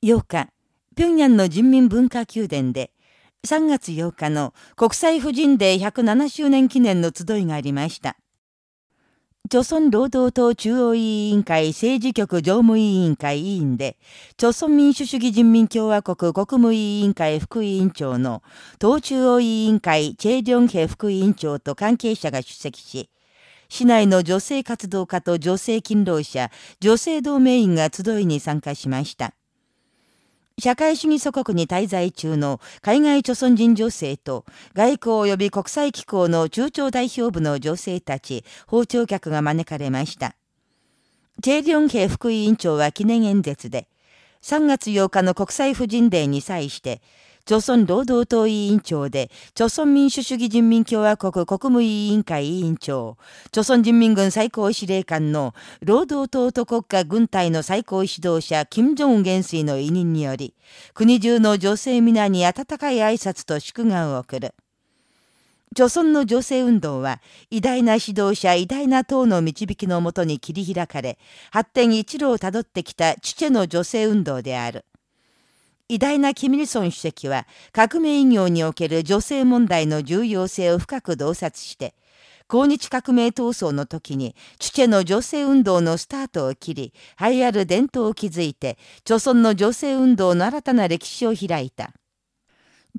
8日、平壌の人民文化宮殿で、3月8日の国際婦人デー107周年記念の集いがありました。朝鮮労働党中央委員会政治局常務委員会委員で、朝鮮民主主義人民共和国国務委員会副委員長の党中央委員会チェ・リョンヘ副委員長と関係者が出席し、市内の女性活動家と女性勤労者、女性同盟員が集いに参加しました。社会主義祖国に滞在中の海外著存人女性と外交及び国際機構の中朝代表部の女性たち、訪朝客が招かれました。チェ・リョンヘ副委員長は記念演説で、3月8日の国際婦人デーに際して、朝鮮労働党委員長で、朝鮮民主主義人民共和国国務委員会委員長、朝鮮人民軍最高司令官の労働党と国家軍隊の最高指導者、金正恩元帥の委任により、国中の女性皆に温かい挨拶と祝賀を送る。朝鮮の女性運動は、偉大な指導者、偉大な党の導きのもとに切り開かれ、発展一路をたどってきた父の女性運動である。偉大なキミルソン主席は革命医業における女性問題の重要性を深く洞察して、抗日革命闘争の時に、チュチェの女性運動のスタートを切り、栄えある伝統を築いて、貯村の女性運動の新たな歴史を開いた。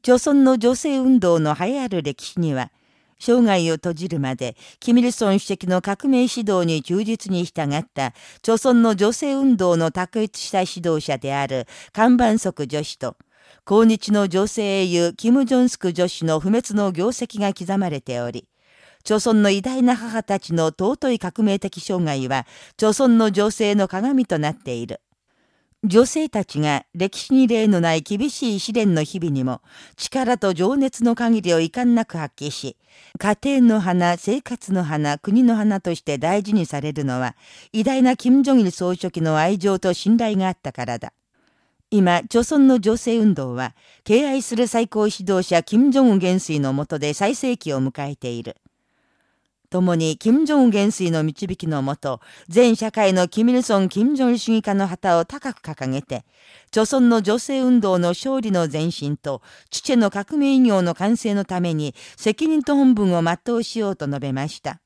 貯村の女性運動の栄えある歴史には、生涯を閉じるまで、キミルソン主席の革命指導に忠実に従った、朝鮮の女性運動の卓越した指導者である、看板則女子と、抗日の女性英雄、キム・ジョンスク女子の不滅の業績が刻まれており、朝鮮の偉大な母たちの尊い革命的生涯は、朝鮮の女性の鏡となっている。女性たちが歴史に例のない厳しい試練の日々にも力と情熱の限りを遺憾なく発揮し、家庭の花、生活の花、国の花として大事にされるのは、偉大な金正日総書記の愛情と信頼があったからだ。今、朝鮮の女性運動は、敬愛する最高指導者金正恩元帥の下で最盛期を迎えている。共に金正恩元帥の導きのもと、全社会のキミルソン・金正恩主義家の旗を高く掲げて、朝鮮の女性運動の勝利の前進と、チチェの革命医業の完成のために責任と本分を全うしようと述べました。